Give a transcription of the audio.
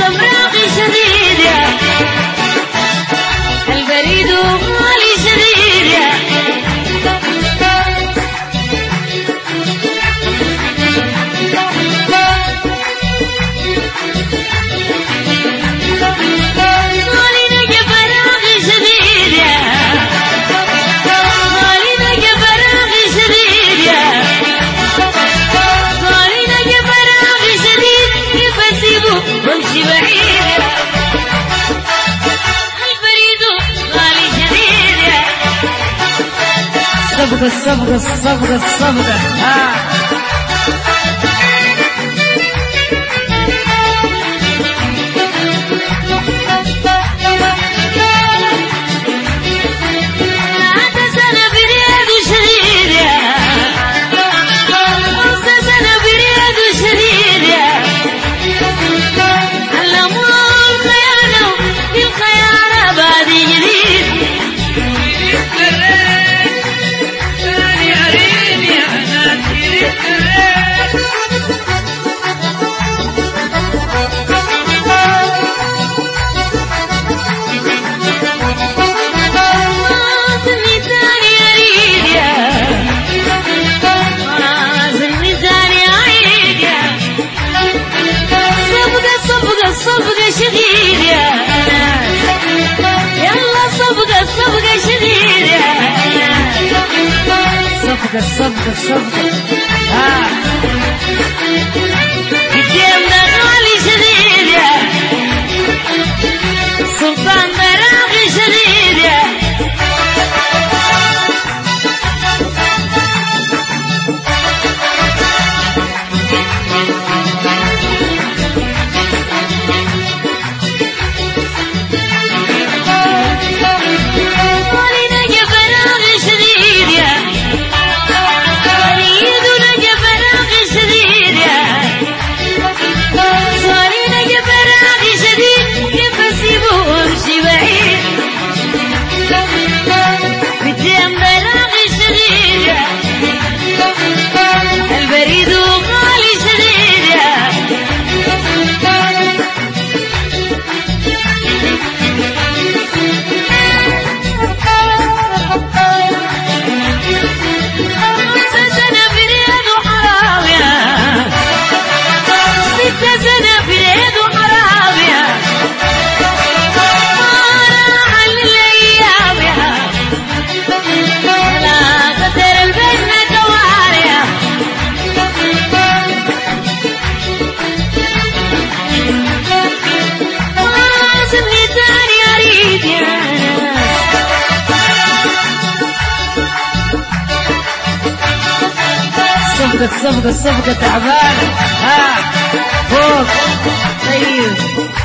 الصبر القشري الصبغة الصبغة الصبغة آه. الصبغة شديدة يلا صبقة صبقة شديدة صبقة صبقة صبقة آه. صفقة صفقة صفقة تعبانة ها فوق. طيب.